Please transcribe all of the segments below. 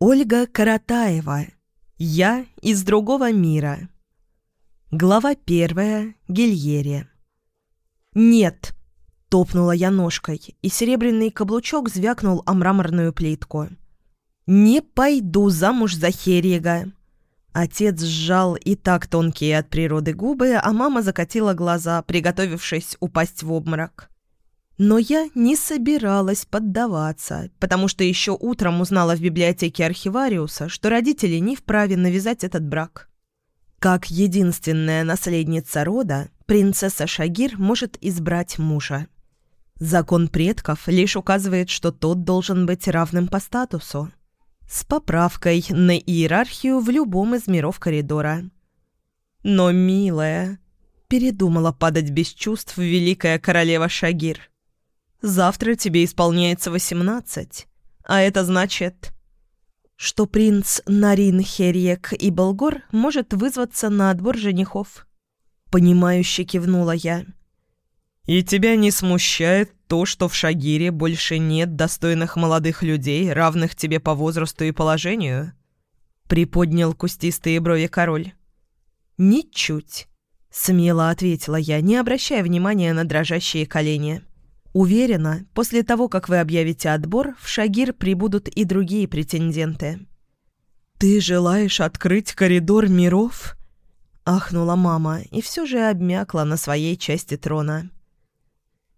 Ольга Каратаева. Я из другого мира. Глава первая. Гильере. «Нет!» – топнула я ножкой, и серебряный каблучок звякнул о мраморную плитку. «Не пойду замуж за Херега. Отец сжал и так тонкие от природы губы, а мама закатила глаза, приготовившись упасть в обморок. Но я не собиралась поддаваться, потому что еще утром узнала в библиотеке архивариуса, что родители не вправе навязать этот брак. Как единственная наследница рода, принцесса Шагир может избрать мужа. Закон предков лишь указывает, что тот должен быть равным по статусу. С поправкой на иерархию в любом из миров коридора. Но, милая, передумала падать без чувств великая королева Шагир. Завтра тебе исполняется восемнадцать, а это значит, что принц Нарин Херьек и Болгор может вызваться на отбор женихов». Понимающе кивнула я. «И тебя не смущает то, что в Шагире больше нет достойных молодых людей, равных тебе по возрасту и положению?» Приподнял кустистые брови король. «Ничуть», — смело ответила я, не обращая внимания на дрожащие колени. Уверена, после того, как вы объявите отбор, в Шагир прибудут и другие претенденты». «Ты желаешь открыть коридор миров?» Ахнула мама и все же обмякла на своей части трона.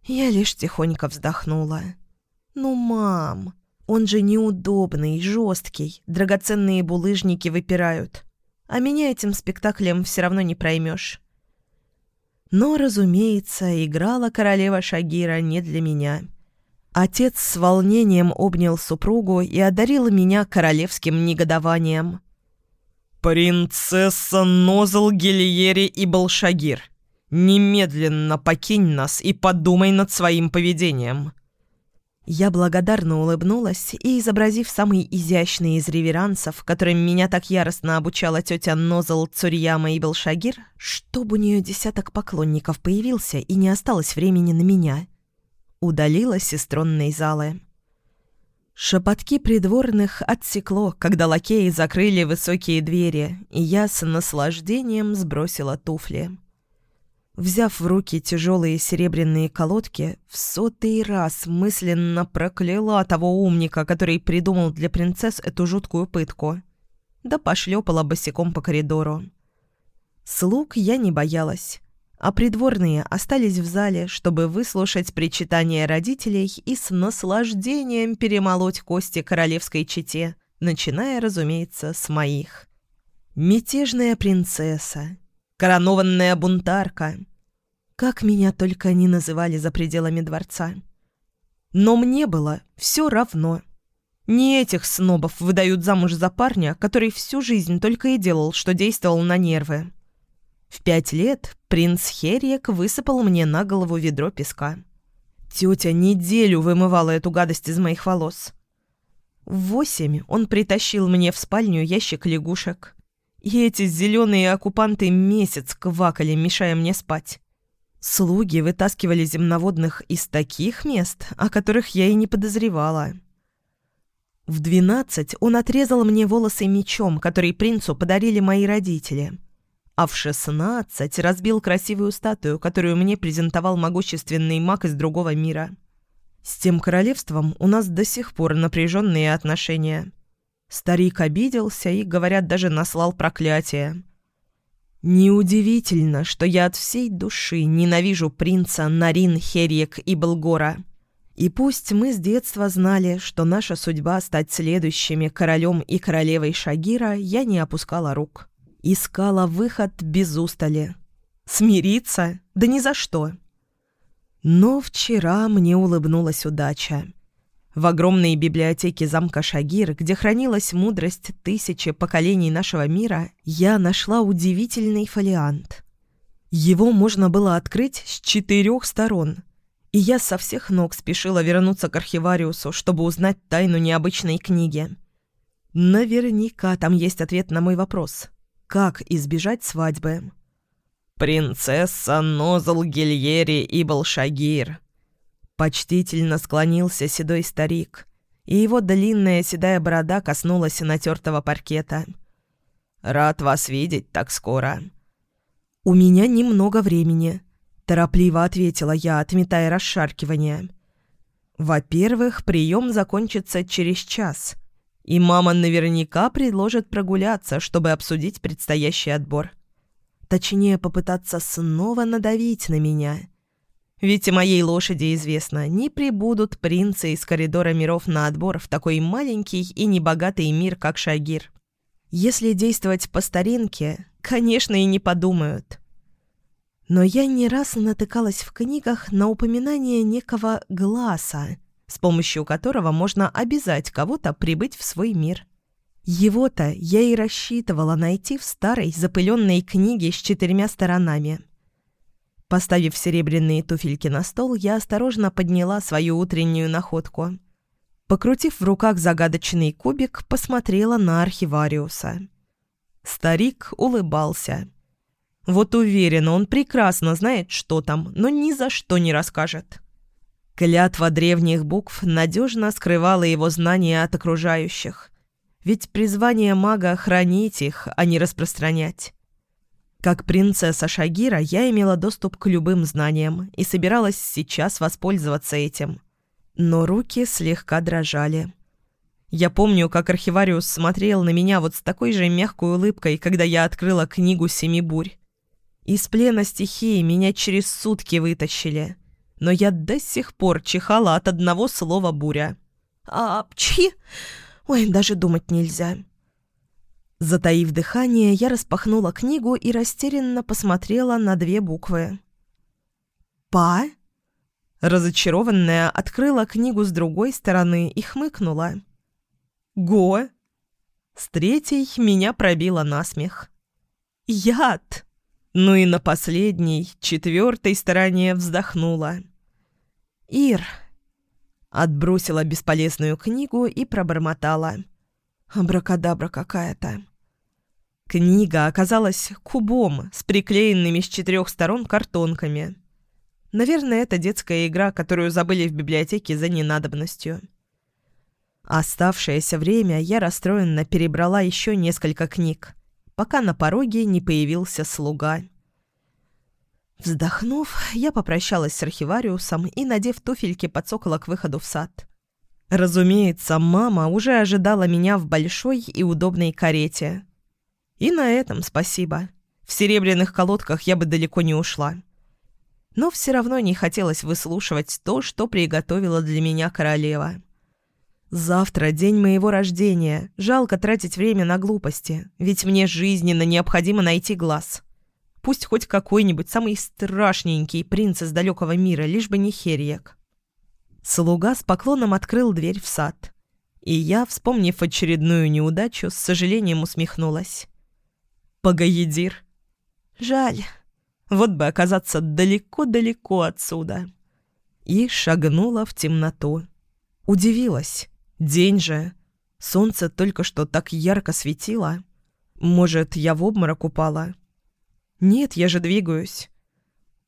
Я лишь тихонько вздохнула. «Ну, мам, он же неудобный, жесткий, драгоценные булыжники выпирают. А меня этим спектаклем все равно не проймешь». Но, разумеется, играла королева Шагира не для меня. Отец с волнением обнял супругу и одарил меня королевским негодованием. «Принцесса Нозл Гильери и Балшагир, немедленно покинь нас и подумай над своим поведением. Я благодарно улыбнулась и, изобразив самый изящный из реверансов, которым меня так яростно обучала тетя Нозал Цурьяма и Белшагир, чтобы у нее десяток поклонников появился и не осталось времени на меня, удалилась из тронной залы. Шепотки придворных отсекло, когда лакеи закрыли высокие двери, и я с наслаждением сбросила туфли. Взяв в руки тяжелые серебряные колодки, в сотый раз мысленно прокляла того умника, который придумал для принцесс эту жуткую пытку. Да пошлепала босиком по коридору. Слуг я не боялась, а придворные остались в зале, чтобы выслушать причитания родителей и с наслаждением перемолоть кости королевской чете, начиная, разумеется, с моих. «Мятежная принцесса», коронованная бунтарка. Как меня только они называли за пределами дворца. Но мне было все равно. Не этих снобов выдают замуж за парня, который всю жизнь только и делал, что действовал на нервы. В пять лет принц Херьек высыпал мне на голову ведро песка. Тетя неделю вымывала эту гадость из моих волос. В восемь он притащил мне в спальню ящик лягушек. И эти зеленые оккупанты месяц квакали, мешая мне спать. Слуги вытаскивали земноводных из таких мест, о которых я и не подозревала. В двенадцать он отрезал мне волосы мечом, который принцу подарили мои родители. А в шестнадцать разбил красивую статую, которую мне презентовал могущественный маг из другого мира. С тем королевством у нас до сих пор напряженные отношения. Старик обиделся и, говорят, даже наслал проклятие. «Неудивительно, что я от всей души ненавижу принца Нарин Херьек и Белгора. И пусть мы с детства знали, что наша судьба стать следующими королем и королевой Шагира, я не опускала рук. Искала выход без устали. Смириться? Да ни за что!» Но вчера мне улыбнулась удача. В огромной библиотеке замка Шагир, где хранилась мудрость тысячи поколений нашего мира, я нашла удивительный фолиант. Его можно было открыть с четырех сторон. И я со всех ног спешила вернуться к архивариусу, чтобы узнать тайну необычной книги. Наверняка там есть ответ на мой вопрос. Как избежать свадьбы? «Принцесса Нозл Гильери Ибл Шагир», Почтительно склонился седой старик, и его длинная седая борода коснулась натертого паркета. «Рад вас видеть так скоро». «У меня немного времени», — торопливо ответила я, отметая расшаркивание. «Во-первых, прием закончится через час, и мама наверняка предложит прогуляться, чтобы обсудить предстоящий отбор. Точнее, попытаться снова надавить на меня». Ведь моей лошади известно, не прибудут принцы из коридора миров на отбор в такой маленький и небогатый мир, как Шагир. Если действовать по старинке, конечно, и не подумают. Но я не раз натыкалась в книгах на упоминание некого «гласа», с помощью которого можно обязать кого-то прибыть в свой мир. Его-то я и рассчитывала найти в старой запыленной книге с четырьмя сторонами – Поставив серебряные туфельки на стол, я осторожно подняла свою утреннюю находку. Покрутив в руках загадочный кубик, посмотрела на архивариуса. Старик улыбался. Вот уверена, он прекрасно знает, что там, но ни за что не расскажет. Клятва древних букв надежно скрывала его знания от окружающих. Ведь призвание мага — хранить их, а не распространять. Как принцесса Шагира я имела доступ к любым знаниям и собиралась сейчас воспользоваться этим. Но руки слегка дрожали. Я помню, как архивариус смотрел на меня вот с такой же мягкой улыбкой, когда я открыла книгу «Семи бурь». Из плена стихии меня через сутки вытащили, но я до сих пор чихала от одного слова «буря». «Апчхи!» Ой, даже думать нельзя. Затаив дыхание, я распахнула книгу и растерянно посмотрела на две буквы. «Па?» Разочарованная открыла книгу с другой стороны и хмыкнула. «Го?» С третьей меня пробило насмех. «Яд!» Ну и на последней, четвертой стороне вздохнула. «Ир!» Отбросила бесполезную книгу и пробормотала. «Абракадабра какая-то!» Книга оказалась кубом с приклеенными с четырех сторон картонками. Наверное, это детская игра, которую забыли в библиотеке за ненадобностью. Оставшееся время я расстроенно перебрала еще несколько книг, пока на пороге не появился слуга. Вздохнув, я попрощалась с архивариусом и, надев туфельки, подсокола к выходу в сад. Разумеется, мама уже ожидала меня в большой и удобной карете, и на этом спасибо. В серебряных колодках я бы далеко не ушла. Но все равно не хотелось выслушивать то, что приготовила для меня королева. Завтра день моего рождения. Жалко тратить время на глупости, ведь мне жизненно необходимо найти глаз. Пусть хоть какой-нибудь самый страшненький принц из далекого мира, лишь бы не Херьек. Слуга с поклоном открыл дверь в сад. И я, вспомнив очередную неудачу, с сожалением усмехнулась. Пагаедир. Жаль. Вот бы оказаться далеко-далеко отсюда. И шагнула в темноту. Удивилась. День же. Солнце только что так ярко светило. Может, я в обморок упала? Нет, я же двигаюсь.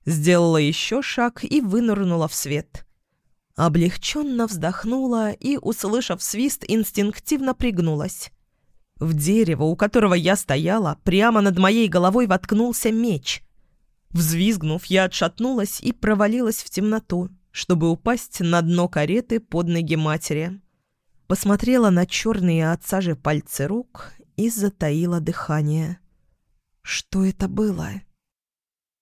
Сделала еще шаг и вынырнула в свет. Облегченно вздохнула и, услышав свист, инстинктивно пригнулась. В дерево, у которого я стояла, прямо над моей головой воткнулся меч. Взвизгнув, я отшатнулась и провалилась в темноту, чтобы упасть на дно кареты под ноги матери. Посмотрела на черные от сажи пальцы рук и затаила дыхание. «Что это было?»